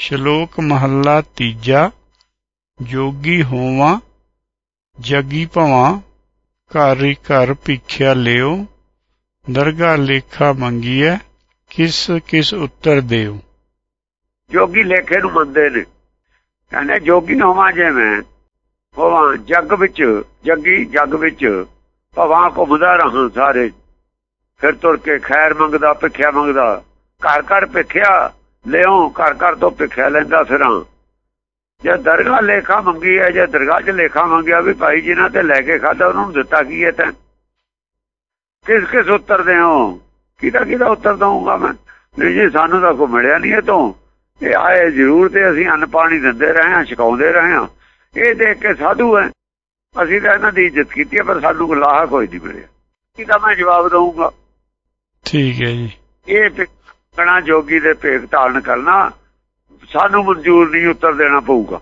ਸ਼ਲੋਕ ਮਹੱਲਾ ਤੀਜਾ, ਜੋਗੀ ਹੋਵਾਂ, ਜਗੀ ਭਵਾਂ, ਘਰ ਹੀ ਘਰ ਭਿਖਿਆ ਲਿਓ ਦਰਗਾ ਲੇਖਾ ਮੰਗੀਐ, ਕਿਸ ਕਿਸ ਉੱਤਰ ਦਿਓ। ਜੋਗੀ ਲੇਖੇ ਨੂੰ ਮੰਨਦੇ ਨੇ। ਕਹਿੰਦੇ ਜੋਗੀ ਹੋਵਾਂ ਜਿਵੇਂ, ਹੋਵਾਂ ਜੱਗ ਵਿੱਚ, ਜੱਗੀ ਜੱਗ ਵਿੱਚ, ਭਵਾਂ ਘੁੰਮਦਾ ਰਹਾਂ ਸਾਰੇ। ਫਿਰ ਤੁਰ ਕੇ ਖੈਰ ਮੰਗਦਾ, ਭਿਖਿਆ ਮੰਗਦਾ, ਘਰ ਘਰ ਭਿਖਿਆ ਲਿਓ ਘਰ ਘਰ ਤੋਂ ਭਿਖਿਆ ਲੈਂਦਾ ਫਿਰਾਂ। ਜੇ ਦਰਗਾਹ ਲੇਖਾ ਮੰਗੀ ਹੈ ਜੇ ਦਰਗਾਹ 'ਚ ਲੇਖਾ ਮੰਗਿਆ ਵੀ ਭਾਈ ਜਿਨ੍ਹਾਂ ਤੇ ਲੈ ਕੇ ਖਾਦਾ ਉਹਨਾਂ ਨੂੰ ਦਿੱਤਾ ਕੀ ਹੈ ਤੈਂ? ਕਿਸ ਕਿਸ ਉੱਤਰ ਦੇ ਹੋ ਕਿਹਦਾ ਕਿਹਦਾ ਉੱਤਰ ਦਊਂਗਾ ਮੈਂ? ਨਹੀਂ ਜੀ ਸਾਨੂੰ ਤਾਂ ਕੋਈ ਮਿਲਿਆ ਨਹੀਂ ਇਹ ਤੋਂ ਇਹ ਆਏ ਜ਼ਰੂਰ ਤੇ ਅਸੀਂ ਅੰਨ ਪਾਣੀ ਦਿੰਦੇ ਰਹੇ ਹਾਂ ਛਕਾਉਂਦੇ ਰਹੇ ਹਾਂ। ਇਹ ਦੇਖ ਕੇ ਸਾਧੂ ਹੈ ਅਸੀਂ ਤਾਂ ਇਹਨਾਂ ਦੀ ਇੱਜ਼ਤ ਕੀਤੀ ਪਰ ਸਾਨੂੰ ਲਾਹਾ ਕੋਈ ਨਹੀਂ ਮਿਲਿਆ। ਕਿਹਦਾ ਮੈਂ ਜਵਾਬ ਦਊਂਗਾ? ਠੀਕ ਹੈ ਜੀ। ਇਹ ਕਣਾ ਜੋਗੀ ਦੇ ਭੇਖ ਧਾਰਨ ਕਰਨਾ ਸਾਨੂੰ ਮਨਜ਼ੂਰ ਨਹੀਂ ਉੱਤਰ ਦੇਣਾ ਪਊਗਾ।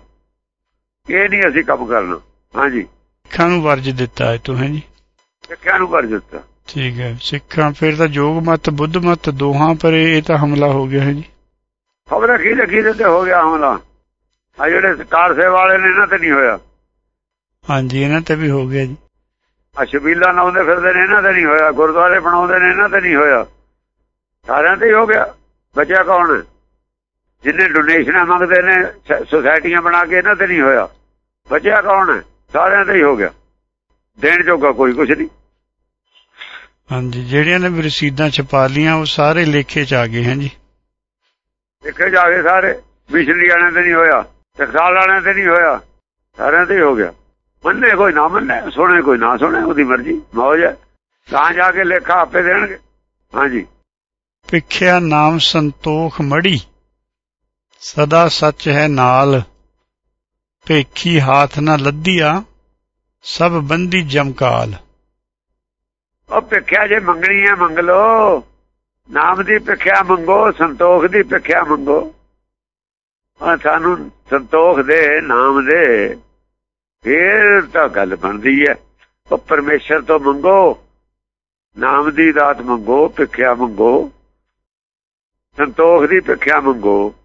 ਇਹ ਨਹੀਂ ਅਸੀਂ ਕੰਮ ਕਰਨਾ। ਹਾਂਜੀ। ਸਿੱਖਾਂ ਨੂੰ ਵਰਜ ਦਿੱਤਾ ਹੈ ਤੂੰ ਹੈ ਜੀ? ਸਿੱਖਿਆ ਨੂੰ ਕਰ ਦਿੱਤਾ। ਠੀਕ ਹੈ। ਸਿੱਖਾਂ ਫਿਰ ਤਾਂ ਜੋਗ ਮਤ ਬੁੱਧ ਮਤ ਦੋਹਾਂ ਪਰ ਇਹ ਤਾਂ ਹਮਲਾ ਹੋ ਗਿਆ ਹੈ ਜੀ? ਖਬਰ ਕੀ ਲੱਗੀ ਤੇ ਹੋ ਗਿਆ ਹਮਲਾ। ਆ ਜਿਹੜੇ ਕਾਰ ਸੇਵਾ ਵਾਲੇ ਨੇ ਇਹਨਾਂ ਤੇ ਨਹੀਂ ਹੋਇਆ। ਹਾਂਜੀ ਇਹਨਾਂ ਤੇ ਵੀ ਹੋ ਗਿਆ ਜੀ। ਆ ਸ਼ਬੀਲਾ ਲਾਉਂਦੇ ਫਿਰਦੇ ਨੇ ਇਹਨਾਂ ਤੇ ਨਹੀਂ ਹੋਇਆ। ਗੁਰਦੁਆਰੇ ਬਣਾਉਂਦੇ ਨੇ ਇਹਨਾਂ ਤੇ ਨਹੀਂ ਹੋਇਆ। ਸਾਰਿਆਂ ਤੇ ਹੀ ਹੋ ਗਿਆ। ਬਚਿਆ ਕੌਣ ਜਿੰਨੇ ਡੋਨੇਸ਼ਨਾਂ ਮੰਗਦੇ ਨੇ ਸੁਸਾਇਟੀਆਂ ਬਣਾ ਕੇ ਇਹਨਾਂ ਤੇ ਨਹੀਂ ਹੋਇਆ। ਬਚਿਆ ਕੌਣ ਸਾਰਿਆਂ ਤੇ ਹੀ ਹੋ ਗਿਆ। ਦੇਣ ਜੋਗਾ ਕੋਈ ਕੁਝ ਨਹੀਂ। ਹਾਂਜੀ ਜਿਹੜਿਆਂ ਨੇ ਰਸੀਦਾਂ ਛਪਾ ਲੀਆਂ ਉਹ ਸਾਰੇ ਲੇਖੇ ਚ ਆ ਗਏ ਹਨ ਜੀ। ਦੇਖੇ ਜਾ ਕੇ ਸਾਰੇ। ਬਿਜਲੀ ਵਾਲਿਆਂ ਤੇ ਨਹੀਂ ਹੋਇਆ ਟਕਸਾਲ ਵਾਲਿਆਂ ਤੇ ਨਹੀਂ ਹੋਇਆ। ਸਾਰਿਆਂ ਤੇ ਹੀ ਹੋ ਗਿਆ। ਮੰਨੇ ਕੋਈ ਨਾ ਮੰਨੇ ਸੁਣੇ ਕੋਈ ਨਾ ਸੁਣੇ ਉਹਦੀ ਮਰਜ਼ੀ। ਮੌਜ ਹੈ। ਤਾਂ ਜਾ ਕੇ ਲੇਖਾ ਆਪੇ ਦੇਣਗੇ। ਹਾਂਜੀ। ਭਿਖਿਆ ਨਾਮ ਸੰਤੋਖ ਮੜੀ। ਸਦਾ ਸੱਚ ਹੈ ਨਾਲ। ਭੇਖੀ ਹਾਥ ਨਾ ਲੱਧੀਆ ਸਭ ਬੰਦੀ ਜਮਕਾਲ ਉਹ ਭਿੱਖਿਆ ਜੇ ਮੰਗਣੀ ਹੈ, ਮੰਗ ਲੋ। ਨਾਮ ਦੀ ਭਿੱਖਿਆ ਮੰਗੋ, ਸੰਤੋਖ ਦੀ ਭਿੱਖਿਆ ਮੰਗੋ। ਆ ਸਾਨੂੰ ਸੰਤੋਖ ਦੇ, ਨਾਮ ਦੇ। ਫੇਰ ਤਾਂ ਗੱਲ ਬਣਦੀ ਹੈ। ਉਹ ਪਰਮੇਸ਼ਰ ਤੋਂ ਮੰਗੋ, ਨਾਮ ਦੀ ਦਾਤ ਮੰਗੋ, ਭਿੱਖਿਆ ਮੰਗੋ। ਸੰਤੋਖ ਦੀ ਭਿੱਖਿਆ ਮੰਗੋ।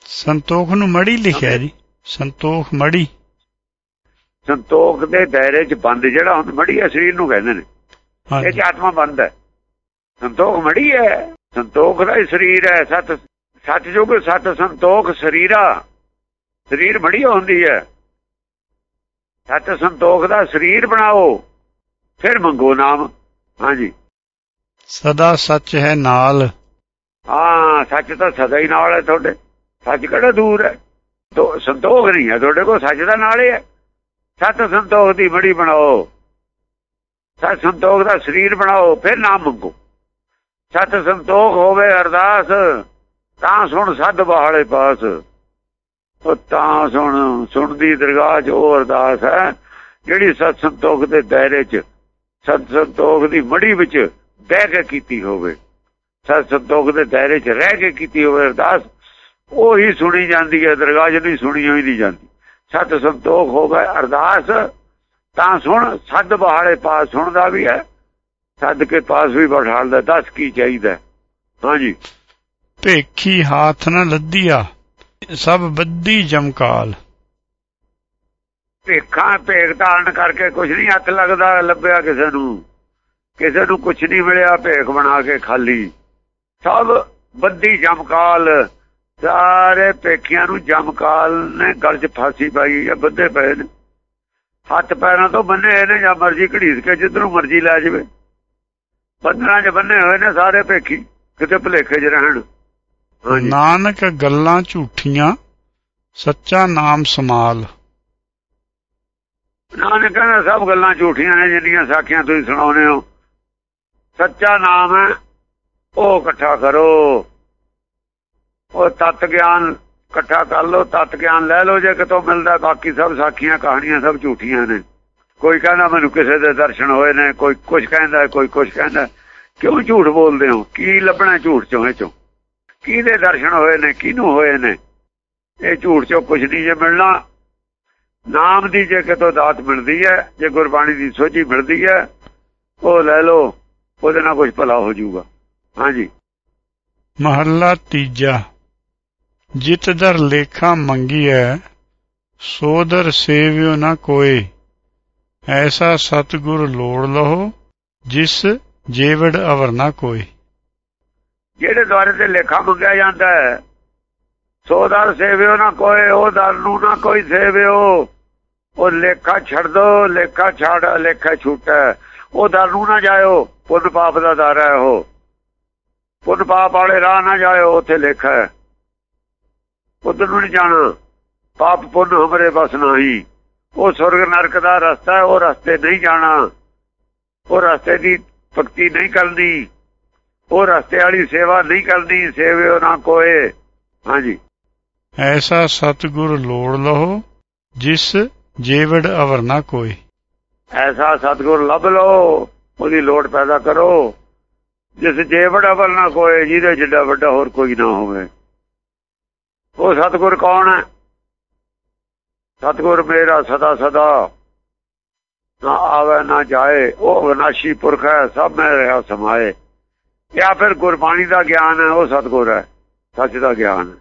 ਸੰਤੋਖ ਨੂੰ ਮੜੀ ਲਿਖਿਆ ਜੀ। ਸੰਤੋਖ ਮੜੀ। ਸੰਤੋਖ ਦੇ ਦਾਇਰੇ 'ਚ ਬੰਦ ਜਿਹੜਾ ਹੁਣ ਮੜੀ ਹੈ ਸਰੀਰ ਨੂੰ ਕਹਿੰਦੇ ਨੇ। ਇਹ 'ਚ ਆਤਮਾ ਬੰਦ ਹੈ। ਸੰਤੋਖ ਮੜੀ ਹੈ। ਸੰਤੋਖ ਦਾ ਹੀ ਸਰੀਰ ਹੈ। ਸਤ ਸੱਚ ਜੋ ਕਿ ਸਤ ਸੰਤੋਖ ਸਰੀਰਾ। ਸਰੀਰ ਮੜੀ ਹੁੰਦੀ ਹੈ। ਸਤ ਸੰਤੋਖ ਦਾ ਸਰੀਰ ਬਣਾਓ। ਫਿਰ ਮੰਗੋ ਨਾਮ। ਹਾਂਜੀ। ਸਦਾ ਸੱਚ ਹੈ ਨਾਲ। ਹਾਂ, ਸੱਚ ਤਾਂ ਸਦਾ ਹੀ ਨਾਲ ਹੈ ਤੁਹਾਡੇ। ਸੱਚ ਕਿਹੜਾ ਦੂਰ ਹੈ? ਤੋ ਸੰਤੋਖ ਨਹੀਂ ਹੈ ਤੁਹਾਡੇ ਕੋਲ, ਸੱਚ ਦਾ ਨਾਲ ਹੀ ਹੈ। ਸਤ ਸੰਤੋਖ ਦੀ ਮੜੀ ਬਣਾਓ। ਸਤ ਸੰਤੋਖ ਦਾ ਸਰੀਰ ਬਣਾਓ, ਫਿਰ ਨਾਮ ਮੰਗੋ। ਸਤ ਸੰਤੋਖ ਹੋਵੇ ਅਰਦਾਸ, ਤਾਂ ਸੁਣ ਸੱਦ ਬਹਾਲੇ ਪਾਸ। ਉਹ ਤਾਂ ਸੁਣ, ਸੁਣਦੀ ਦਰਗਾਹ 'ਚ ਉਹ ਅਰਦਾਸ ਹੈ, ਜਿਹੜੀ ਸਤ ਸੰਤੋਖ ਦੇ ਦਾਇਰੇ 'ਚ ਸਤ ਸੰਤੋਖ ਦੀ ਮੜੀ ਵਿੱਚ ਬਹਿ ਕੇ ਕੀਤੀ ਹੋਵੇ। ਸਤ ਸੰਤੋਖ ਦੇ ਦਾਇਰੇ 'ਚ ਰਹਿ ਕੇ ਕੀਤੀ ਹੋਵੇ ਅਰਦਾਸ ਉਹ ਹੀ ਸੁਣੀ ਜਾਂਦੀ ਹੈ ਦਰਗਾਹ ਨਹੀਂ ਸੁਣੀ ਹੋਈ ਨਹੀਂ ਜਾਂਦੀ। ਸਤ ਸੰਤੋਖ ਹੋਵੇ ਅਰਦਾਸ ਤਾਂ ਸੁਣ ਸੱਦ ਬਹਾਲੇ ਪਾਸ ਸੁਣਦਾ ਵੀ ਹੈ। ਸੱਦ ਕੇ ਪਾਸ ਵੀ ਬਿਠਾਲਦਾ ਦੱਸ ਕੀ ਚਾਹੀਦਾ ਹਾਂਜੀ। ਭੇਖੀ ਹਾਥ ਨਾ ਲੱਧੀਆ ਸਭ ਬੱਦੀ ਜਮਕਾਲ। ਭੇਖਾਂ ਭੇਖ ਧਾਰਨ ਕਰਕੇ ਕੁਝ ਨਹੀਂ ਹੱਥ ਲੱਗਦਾ ਲੱਭਿਆ ਕਿਸੇ ਨੂੰ। ਕਿਸੇ ਨੂੰ ਕੁਝ ਨਹੀਂ ਮਿਲਿਆ ਭੇਖ ਬਣਾ ਕੇ ਖਾਲੀ। ਸਭ ਬੱਦੀ ਜਮਕਾਲ। ਸਾਰੇ ਭੇਖੀਆਂ ਨੂੰ ਜਮਕਾਲ ਨੇ ਗਲ 'ਚ ਫਾਸੀ ਪਾਈ ਹੈ ਬੱਦੇ ਪਏ ਨੇ। ਹੱਥ ਪੈਰਾਂ ਤੋਂ ਬੰਨੇ ਨੇ ਜਾਂ ਮਰਜ਼ੀ ਘੜੀਸ ਕੇ ਜਿੱਧਰੋਂ ਮਰਜ਼ੀ ਲੈ ਜਾਵੇ। ਬੰਦਰਾਂ 'ਚ ਬੰਨੇ ਹੋਏ ਨੇ ਸਾਰੇ ਭੇਖੀ ਕਿਤੇ ਭਲੇਖੇ 'ਚ ਰਹਿਣ। ਨਾਨਕ ਗੱਲਾਂ ਝੂਠੀਆਂ ਸੱਚਾ ਨਾਮ ਸਮਾਲ। ਨਾਨਕ ਕਹਿੰਦਾ ਸਭ ਗੱਲਾਂ ਝੂਠੀਆਂ ਨੇ ਜਿੰਨੀਆਂ ਸਾਖੀਆਂ ਤੁਸੀਂ ਸੁਣਾਉਂਦੇ ਹੋ। ਸੱਚਾ ਨਾਮ ਹੈ ਉਹ ਇਕੱਠਾ ਕਰੋ। ਉਹ ਤਤ ਗਿਆਨ ਇਕੱਠਾ ਕਰ ਲਓ, ਤਤ ਗਿਆਨ ਲੈ ਲਓ, ਜੇ ਕਿਤੋਂ ਮਿਲਦਾ, ਬਾਕੀ ਸਭ ਸਾਖੀਆਂ, ਕਹਾਣੀਆਂ ਸਭ ਝੂਠੀਆਂ ਨੇ। ਕੋਈ ਕਹਿੰਦਾ ਮੈਨੂੰ ਕਿਸੇ ਦੇ ਦਰਸ਼ਨ ਹੋਏ ਨੇ, ਕੋਈ ਕੁਝ ਕਹਿੰਦਾ, ਕੋਈ ਕੁਝ ਕਹਿੰਦਾ। ਕਿਉਂ ਝੂਠ ਬੋਲਦੇ ਹੋ? ਕੀ ਲੱਭਣਾ ਝੂਠ ਚੋਂ, ਇਹ ਚੋਂ? ਕਿਹਦੇ ਦਰਸ਼ਨ ਹੋਏ ਨੇ, ਕਿਹਨੂੰ ਹੋਏ ਨੇ? ਇਹ ਝੂਠ ਚੋਂ ਕੁਝ ਨਹੀਂ ਜੇ ਮਿਲਣਾ। ਨਾਮ ਦੀ ਜੇ ਕਿਤੋਂ ਦਾਤ ਮਿਲਦੀ ਹੈ, ਜੇ ਗੁਰਬਾਣੀ ਦੀ ਸੋਝੀ ਮਿਲਦੀ ਹੈ, ਉਹ ਲੈ ਲਓ, ਉਹਦੇ ਨਾਲ ਕੁਝ ਭਲਾ ਹੋ ਜਾਊਗਾ। ਹਾਂਜੀ। ਮਹੱਲਾ ਤੀਜਾ। ਜਿਤ ਦਰ ਲੇਖਾ ਮੰਗੀਐ ਸੋ ਦਰ ਸੇਵਿਓ ਨਾ ਕੋਏ। ਐਸਾ ਸਤਿਗੁਰ ਲੋੜ ਲਹੋ ਜਿਸ ਜੇਵੜ ਅਵਰ ਨਾ ਕੋਏ। ਜਿਹੜੇ ਦੁਆਰੇ ਤੇ ਲੇਖਾ ਮੰਗਿਆ ਜਾਂਦਾ ਹੈ ਸੋ ਦਰ ਸੇਵਿਓ ਨਾ ਕੋਈ ਉਹ ਦਰ ਨੂੰ ਨਾ ਕੋਈ ਸੇਵਿਓ। ਉਹ ਲੇਖਾ ਛੱਡ ਦੋ ਲੇਖਾ ਛੱਡ ਲੇਖਾ ਛੁੱਟਾ। ਉਹ ਦਰ ਨੂੰ ਨਾ ਜਾਇਓ ਪੁੰਨ ਪਾਪ ਦਾ ਦਰ ਹੈ ਉਹ। ਪੁੰਨ ਪਾਪ ਵਾਲੇ ਰਾਹ ਨਾ ਜਾਇਓ ਉੱਥੇ ਲੇਖਾ ਹੈ। ਉਧਰ ਨੂੰ ਨਹੀਂ ਜਾਣਾ ਪਾਪ ਪੁੰਨ ਹਮਰੇ ਬਸ ਨਹੀਂ। ਉਹ ਸੁਰਗ ਨਰਕ ਦਾ ਰਸਤਾ ਹੈ ਉਹ ਰਸਤੇ ਨਹੀਂ ਜਾਣਾ। ਉਹ ਰਸਤੇ ਦੀ ਭਗਤੀ ਨਹੀਂ ਕਰਨੀ ਉਹ ਰਸਤੇ ਵਾਲੀ ਸੇਵਾ ਨਹੀਂ ਕਰਨੀ ਸੇਵਿਓ ਨਾ ਕੋਏ। ਹਾਂਜੀ। ਐਸਾ ਸਤਿਗੁਰ ਲੋੜ ਲਹੋ ਜਿਸ ਜੇਵੜ ਅਵਰ ਨਾ ਕੋਏ ਐਸਾ ਸਤਗੁਰ ਲੱਭ ਲਓ ਉਹਦੀ ਲੋੜ ਪੈਦਾ ਕਰੋ। ਜਿਸ ਜੇਵੜ ਅਵਰ ਨਾ ਕੋਏ ਜਿਹਦੇ ਜਿੱਡਾ ਵੱਡਾ ਹੋਰ ਕੋਈ ਨਾ ਹੋਵੇ। ਉਹ ਸਤਗੁਰ ਕੌਣ ਹੈ? ਸਤਗੁਰ ਮੇਰਾ ਸਦਾ ਸਦਾ। ਨਾ ਆਵੇ, ਨਾ ਜਾਏ, ਉਹ ਵਿਨਾਸ਼ੀ ਪੁਰਖ ਹੈ, ਸਭ ਮੈਂ ਰਿਹਾ ਸਮਾਏ। ਜਾਂ ਫਿਰ ਗੁਰਬਾਣੀ ਦਾ ਗਿਆਨ ਹੈ, ਉਹ ਸਤਗੁਰ ਹੈ, ਸੱਚ ਦਾ ਗਿਆਨ ਹੈ।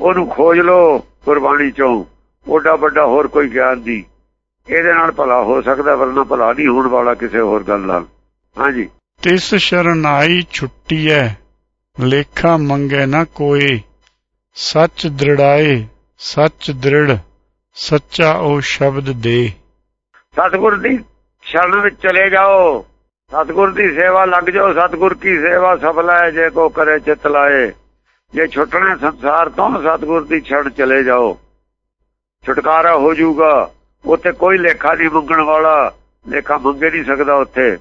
ਉਹਨੂੰ ਖੋਜ ਲੋ ਗੁਰਬਾਣੀ ਚੋਂ, ਓਡਾ ਵੱਡਾ ਹੋਰ ਕੋਈ ਗਿਆਨ ਨਹੀਂ ਇਹਦੇ ਨਾਲ ਭਲਾ ਹੋ ਸਕਦਾ, ਵਰਨਾ ਭਲਾ ਨਹੀਂ ਹੋਣ ਵਾਲਾ ਕਿਸੇ ਹੋਰ ਗੱਲ ਨਾਲ। ਹਾਂਜੀ। ਤਿਸ ਸ਼ਰਨਾਈ ਛੁੱਟੀਐ ਲੇਖਾ ਮੰਗੇ ਨਾ ਕੋਏ ਸੱਚ ਦ੍ਰਿੜਾਏ, ਸੱਚ ਦ੍ਰਿੜ, ਸੱਚਾ ਉਹ ਸ਼ਬਦ ਦੇ। ਸਤਿਗੁਰ ਦੀ ਸ਼ਰਨ ਵਿੱਚ ਚਲੇ ਜਾਓ। ਸਤਿਗੁਰ ਦੀ ਸੇਵਾ ਲੱਗ ਜਾਓ, ਸਤਿਗੁਰ ਕੀ ਸੇਵਾ ਸਫਲ ਹੈ ਜੇ ਕੋ ਕਰੇ ਚਿਤ ਲਾਏ। ਜੇ ਛੁੱਟਣਾ ਸੰਸਾਰ ਤੋਂ, ਸਤਿਗੁਰ ਦੀ ਛੜ ਚਲੇ ਜਾਓ। ਛੁਟਕਾਰਾ ਹੋ ਜਾਊਗਾ, ਉੱਥੇ ਕੋਈ ਲੇਖਾ ਨਹੀਂ ਮੰਗਣ ਵਾਲਾ। ਲੇਖਾ ਮੰਗੇ ਨਹੀਂ ਸਕਦਾ ਉੱਥੇ।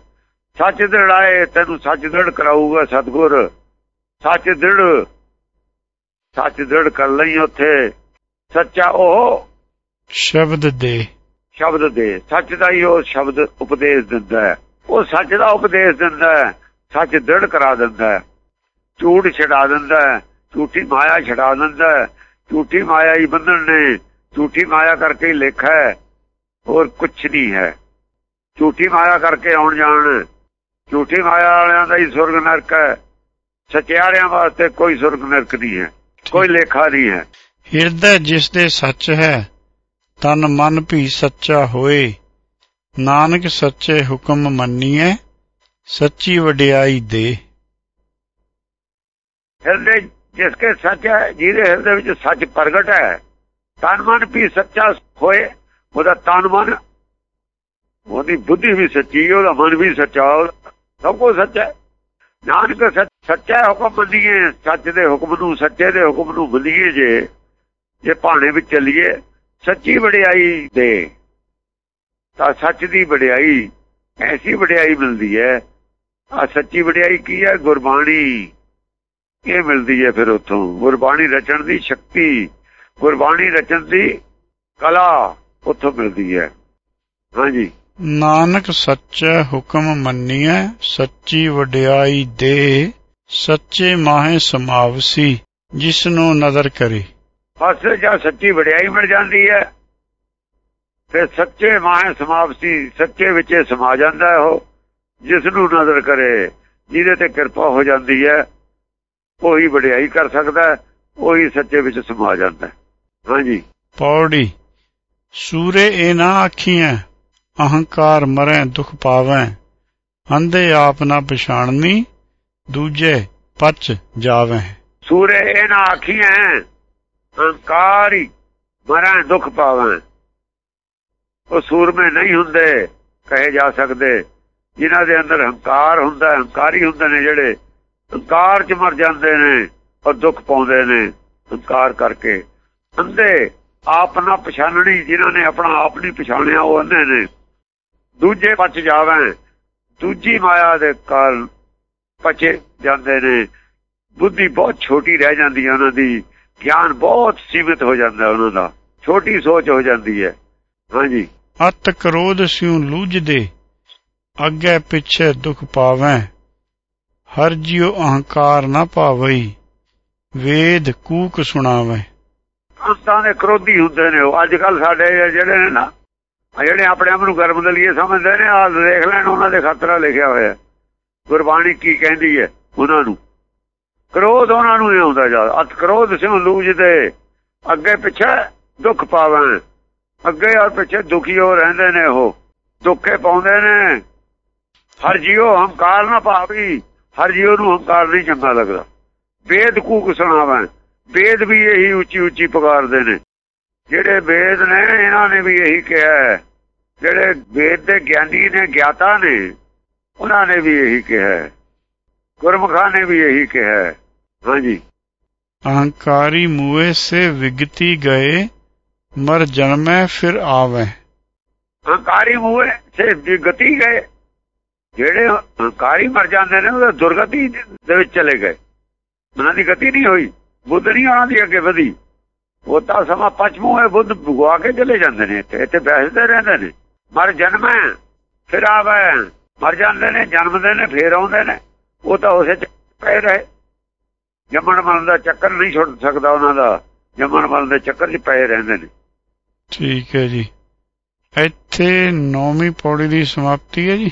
ਸੱਚ ਦ੍ਰਿੜਾਏ ਤੈਨੂੰ ਸੱਚ ਦ੍ਰਿੜ ਕਰਾਊਗਾ ਸਤਿਗੁਰ। ਸੱਚ ਦ੍ਰਿੜ ਸੱਚ ਦ੍ਰਿੜ ਕਰ ਲਈ ਉੱਥੇ। ਸੱਚਾ ਉਹ ਸ਼ਬਦ ਦੇ। ਸ਼ਬਦ ਦੇ। ਸੱਚ ਦਾ ਹੀ ਉਹ ਸ਼ਬਦ ਉਪਦੇਸ਼ ਦਿੰਦਾ ਹੈ। ਉਹ ਸੱਚ ਦਾ ਉਪਦੇਸ਼ ਦਿੰਦਾ ਹੈ। ਸੱਚ ਦ੍ਰਿੜ ਕਰਾ ਦਿੰਦਾ ਹੈ। ਝੂਠ ਛਡਾ ਦਿੰਦਾ ਹੈ। ਝੂਠੀ ਮਾਇਆ ਛਡਾ ਦਿੰਦਾ ਹੈ। ਝੂਠੀ ਮਾਇਆ ਹੀ ਬੰਧਨ ਨੇ। ਝੂਠੀ ਮਾਇਆ ਕਰਕੇ ਹੀ ਲੇਖਾ ਹੈ। ਹੋਰ ਕੁਝ ਨਹੀਂ ਹੈ। ਝੂਠੀ ਮਾਇਆ ਕਰਕੇ ਆਉਣ ਜਾਣ ਝੂਠੀ ਮਾਇਆ ਵਾਲਿਆਂ ਦਾ ਹੀ ਸੁਰਗ ਨਰਕ ਹੈ। ਸਚਿਆਰਿਆਂ ਵਾਸਤੇ ਕੋਈ ਸੁਰਗ ਨਰਕ ਨਹੀਂ ਹੈ ਕੋਈ ਲੇਖਾ ਨਹੀਂ ਹੈ। ਹਿਰਦੈ ਜਿਸ ਦੇ ਸੱਚ ਹੈ ਤਨ ਮਨ ਵੀ ਸੱਚਾ ਹੋਏ। ਨਾਨਕ ਸੱਚੇ ਹੁਕਮ ਮੰਨੀਐ ਸੱਚੀ ਵਡਿਆਈ ਦੇ। ਹਿਰਦੇ ਜਿਸ ਕੇ ਸੱਚ ਹੈ ਜਿਹਦੇ ਹਿਰਦੇ ਵਿੱਚ ਸੱਚ ਪ੍ਰਗਟ ਹੈ ਤਨ ਮਨ ਵੀ ਸੱਚਾ ਹੋਏ ਉਹਦਾ ਤਨ ਮਨ ਉਹਦੀ ਬੁੱਧੀ ਵੀ ਸੱਚੀ ਉਹਦਾ ਮਨ ਵੀ ਸੱਚਾ ਸਭ ਕੁਝ ਸੱਚਾ ਹੈ। ਨਾਨਕ ਸੱਚਾ ਹੁਕਮ ਮੰਨੀਏ, ਸੱਚ ਦੇ ਹੁਕਮ ਨੂੰ ਸੱਚੇ ਦੇ ਹੁਕਮ ਨੂੰ ਮੰਨੀਏ ਜੇ ਜੇ ਭਾਣੇ ਵਿੱਚ ਚੱਲੀਏ, ਸੱਚੀ ਵਡਿਆਈ ਦੇ ਤਾਂ ਸੱਚ ਦੀ ਵਡਿਆਈ, ਐਸੀ ਵਡਿਆਈ ਮਿਲਦੀ ਹੈ। ਆ ਸੱਚੀ ਵਡਿਆਈ ਕੀ ਹੈ? ਗੁਰਬਾਣੀ। ਇਹ ਮਿਲਦੀ ਹੈ ਫਿਰ ਉੱਥੋਂ। ਗੁਰਬਾਣੀ ਰਚਣ ਦੀ ਸ਼ਕਤੀ, ਗੁਰਬਾਣੀ ਰਚਣ ਦੀ ਕਲਾ ਉੱਥੋਂ ਮਿਲਦੀ ਹੈ। ਹਾਂਜੀ। ਨਾਨਕ ਸੱਚਾ ਹੁਕਮ ਮੰਨੀਐ ਸੱਚੀ ਵਡਿਆਈ ਦੇ ਸੱਚੇ ਮਾਹੇ ਸਮਾਵਸੀ ਜਿਸ ਨੂੰ ਨਜ਼ਰ ਕਰੇ। ਬਸ ਜਾਂ ਸੱਚੀ ਵਡਿਆਈ ਮਿਲ ਜਾਂਦੀ ਹੈ ਫਿਰ ਸੱਚੇ ਮਾਹੇ ਸਮਾਵਸੀ ਸੱਚੇ ਵਿੱਚ ਸਮਾ ਜਾਂਦਾ ਉਹ ਜਿਸ ਨੂੰ ਨਜ਼ਰ ਕਰੇ ਜਿਹਦੇ ਤੇ ਕਿਰਪਾ ਹੋ ਜਾਂਦੀ ਹੈ ਉਹੀ ਵਡਿਆਈ ਕਰ ਸਕਦਾ ਹੈ ਉਹੀ ਸੱਚੇ ਵਿੱਚ ਸਮਾ ਜਾਂਦਾ ਹਾਂਜੀ। ਪੌੜੀ ਸੂਰੇ ਇਹ ਨਾ ਆਖੀਐ ਅਹੰਕਾਰ ਮਰੈ, ਦੁਖ ਪਾਵੈ। ਅੰਧੇ ਆਪ ਨਾ ਪਛਾਣਨੀ, ਦੂਜੇ ਪਚ ਜਾਵੈ। ਸੂਰੇ ਇਹ ਨਾ ਆਖੀਐ, ਅਹੰਕਾਰੀ ਮਰੈ, ਦੁਖ ਪਾਵੈ। ਉਹ ਸੂਰਮੇ ਨਹੀਂ ਹੁੰਦੇ, ਕਹੇ ਜਾ ਸਕਦੇ। ਜਿਨ੍ਹਾਂ ਦੇ ਅੰਦਰ ਹੰਕਾਰ ਹੁੰਦਾ ਹੰਕਾਰੀ ਹੁੰਦੇ ਨੇ ਜਿਹੜੇ ਹੰਕਾਰ ਚ ਮਰ ਜਾਂਦੇ ਨੇ, ਔਰ ਦੁੱਖ ਪਾਉਂਦੇ ਨੇ ਹੰਕਾਰ ਕਰਕੇ। ਅੰਧੇ ਆਪ ਨਾ ਪਛਾਣਣੀ ਜਿਨ੍ਹਾਂ ਨੇ ਆਪਣਾ ਆਪ ਨਹੀਂ ਪਛਾਣਿਆ, ਉਹ ਅੰਨੇ ਨੇ। ਦੂਜੇ ਪਚ ਜਾਵੇਂ। ਦੂਜੀ ਮਾਇਆ ਦੇ ਕਾਰਨ ਪਚੇ ਜਾਂਦੇ ਨੇ। ਬੁੱਧੀ ਬਹੁਤ ਛੋਟੀ ਰਹਿ ਜਾਂਦੀ ਹੈ ਉਹਨਾਂ ਦੀ। ਗਿਆਨ ਬਹੁਤ ਸੀਮਿਤ ਹੋ ਜਾਂਦਾ ਉਹਨਾਂ ਦਾ। ਛੋਟੀ ਸੋਚ ਹੋ ਜਾਂਦੀ ਹੈ। ਹਾਂਜੀ। ਅਤ ਕਰੋਧ ਸਿਉ ਲੂਝਦੇ ਅੱਗੇ ਪਿੱਛੇ ਦੁਖ ਪਾਵੈ। ਹਰ ਜਿਉ ਅਹੰਕਾਰ ਨਾ ਪਾਵਈ ਵੇਦ ਕੂਕ ਸੁਣਾਵੈ। ਅੰਤਾਂ ਦੇ ਕਰੋਧੀ ਹੁੰਦੇ ਨੇ ਉਹ। ਅੱਜ ਕੱਲ ਸਾਡੇ ਜਿਹੜੇ ਨੇ ਨਾ ਜਿਹੜੇ ਆਪਣੇ ਆਪ ਨੂੰ ਗਰਮ ਦਲੀਏ ਸਮਝਦੇ ਨੇ ਆ ਦੇਖ ਲੈਣ, ਉਹਨਾਂ ਦੇ ਖਤਰਾ ਲਿਖਿਆ ਹੋਇਆ ਗੁਰਬਾਣੀ ਕੀ ਕਹਿੰਦੀ ਹੈ ਉਹਨਾਂ ਨੂੰ? ਕ੍ਰੋਧ ਉਹਨਾਂ ਨੂੰ ਹੀ ਆਉਂਦਾ ਜਾ ਅਤ ਕ੍ਰੋਧ ਸਿਉ ਲੂਜਦੇ। ਅੱਗੇ ਪਿੱਛੇ ਦੁੱਖ ਪਾਵਾਂ ਅੱਗੇ ਔਰ ਪਿੱਛੇ ਦੁਖੀ ਹੋ ਰਹਿੰਦੇ ਨੇ ਉਹ। ਦੁੱਖੇ ਪਾਉਂਦੇ ਨੇ। ਹਰ ਜੀਉ ਹੰਕਾਰ ਨਾ ਭਾਵੀ। ਹਰ ਜੀਉ ਨੂੰ ਹੰਕਾਰ ਨਹੀਂ ਚੰਗਾ ਲੱਗਦਾ। ਵੇਦ ਕੂਕ ਸੁਣਾਵਾਂ। ਵੇਦ ਵੀ ਇਹੀ ਉੱਚੀ ਉੱਚੀ ਪੁਕਾਰਦੇ ਨੇ। ਜਿਹੜੇ ਵੇਦ ਨੇ ਇਹਨਾਂ ਨੇ ਵੀ ਇਹੀ ਕਿਹਾ ਜਿਹੜੇ ਵੇਦ ਦੇ ਗਿਆਨੀ ਨੇ ਗਿਆਤਾ ਨੇ ਉਹਨਾਂ ਨੇ ਵੀ ਇਹੀ ਕਿਹਾ ਗੁਰਮੁਖਾਂ ਨੇ ਵੀ ਇਹੀ ਕਿਹਾ ਹਾਂਜੀ। ਅਹੰਕਾਰੀ ਮੂਏ ਸੇ ਵਿਗਤੀ ਗਏ ਮਰ ਜਨਮੈ ਫਿਰ ਆਵੇ। ਅਹੰਕਾਰੀ ਮੂਏ ਸੇ ਵਿਗਤੀ ਗਏ। ਜਿਹੜੇ ਅਹੰਕਾਰੀ ਮਰ ਜਾਂਦੇ ਨੇ ਉਹ ਦੁਰਗਤੀ ਦੇ ਵਿੱਚ ਚਲੇ ਗਏ। ਉਹਨਾਂ ਦੀ ਗਤੀ ਨਹੀਂ ਹੋਈ। ਬੁੱਧ ਨਹੀਂ ਉਹਨਾਂ ਦੀ ਅੱਗੇ ਵਧੀ। ਉਹ ਤਾਂ ਸਮਾਂ ਪਛਮੂ ਹੈ, ਬੁੱਧ ਭੁਗਵਾ ਕੇ ਚਲੇ ਜਾਂਦੇ ਨੇ, ਇੱਥੇ ਇੱਥੇ ਬੈਠਦੇ ਰਹਿੰਦੇ ਨੇ। ਮਰ ਜਨਮੈ ਫਿਰ ਆਵੇ। ਮਰ ਜਾਂਦੇ ਨੇ, ਜਨਮਦੇ ਨੇ, ਫੇਰ ਆਉਂਦੇ ਨੇ। ਉਹ ਤਾਂ ਉਸੇ ਚ ਪਏ ਰਹੇ। ਜੰਮਣ ਮਰਨ ਦਾ ਚੱਕਰ ਨਹੀਂ ਛੁੱਟ ਸਕਦਾ ਉਹਨਾਂ ਦਾ। ਜੰਮਣ ਮਰਨ ਦੇ ਚੱਕਰ 'ਚ ਪਏ ਰਹਿੰਦੇ ਨੇ। ਠੀਕ ਹੈ ਜੀ। ਇੱਥੇ ਨੌਵੀਂ ਪੌੜੀ ਦੀ ਸਮਾਪਤੀ ਹੈ ਜੀ।